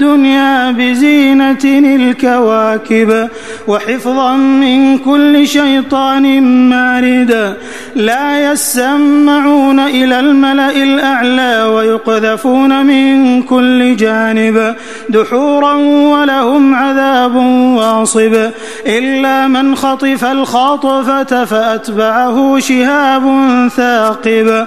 الدنيا بزينة الكواكب وحفظا من كل شيطان مارد لا يسمعون إلى الملأ الأعلى ويقذفون من كل جانب دحورا ولهم عذاب واصب إلا من خطف الخاطفة فأتبعه شهاب ثاقب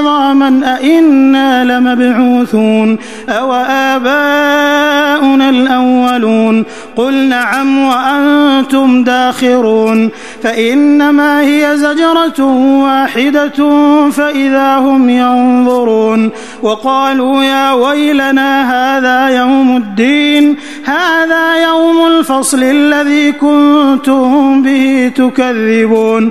عظاما أئنا لمبعوثون أو آباؤنا الأولون قل نعم وأنتم داخرون فإنما هي زجرة واحدة فإذا هم ينظرون وقالوا يا ويلنا هذا يوم الدين هذا يوم الفصل الذي كنتم به تكذبون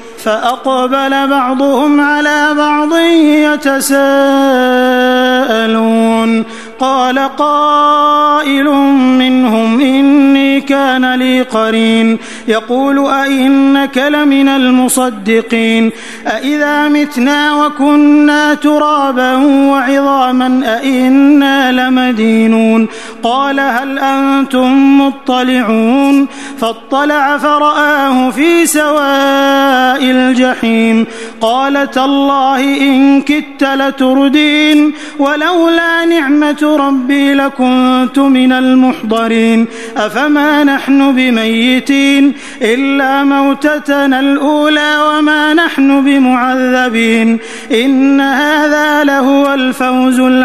فأقبل بعضهم على بعض يتساءلون قال قائل منهم إني كان لي قرين يقول أئنك لمن المصدقين أئذا متنا وكنا ترابا وعظاما أئنا لمدينون قال هل أنتم مطلعون فاطلع فرآه في سواء الجحيم قال تالله إن كدت لتردين ولولا نعمة ربي لكنت من المحضرين أفما نحن بميتين إلا موتتنا الأولى وما نحن بمعذبين إن هذا لهو الفوز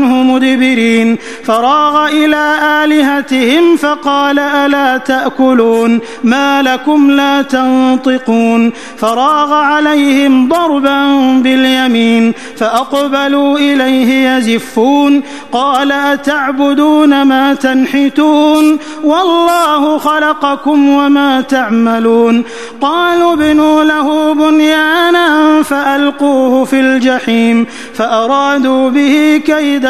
عنه مدبرين. فراغ إلى آلهتهم فقال ألا تأكلون؟ ما لكم لا تنطقون. فراغ عليهم ضربا باليمين فأقبلوا إليه يزفون. قال أتعبدون ما تنحتون؟ والله خلقكم وما تعملون. قالوا ابنوا له بنيانا فألقوه في الجحيم فأرادوا به كيدا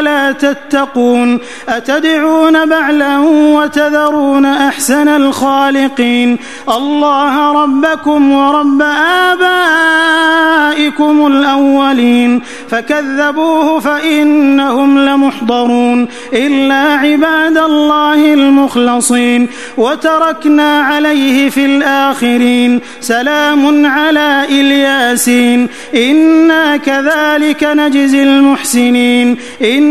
أفلا تتقون؟ أتدعون بعلا وتذرون أحسن الخالقين؟ الله ربكم ورب آبائكم الأولين. فكذبوه فإنهم لمحضرون. إلا عباد الله المخلصين. وتركنا عليه في الآخرين. سلام على إلياسين. إنا كذلك نجزي المحسنين. إن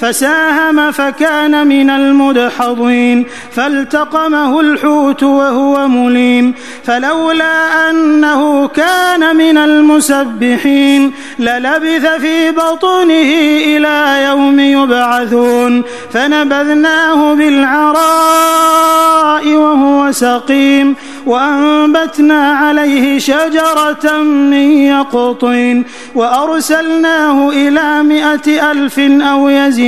فساهم فكان من المدحضين فالتقمه الحوت وهو مليم فلولا أنه كان من المسبحين للبث في بطنه إلى يوم يبعثون فنبذناه بالعراء وهو سقيم وأنبتنا عليه شجرة من يقطين وأرسلناه إلى مائة ألف أو يزيد